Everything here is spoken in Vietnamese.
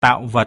tạo vật.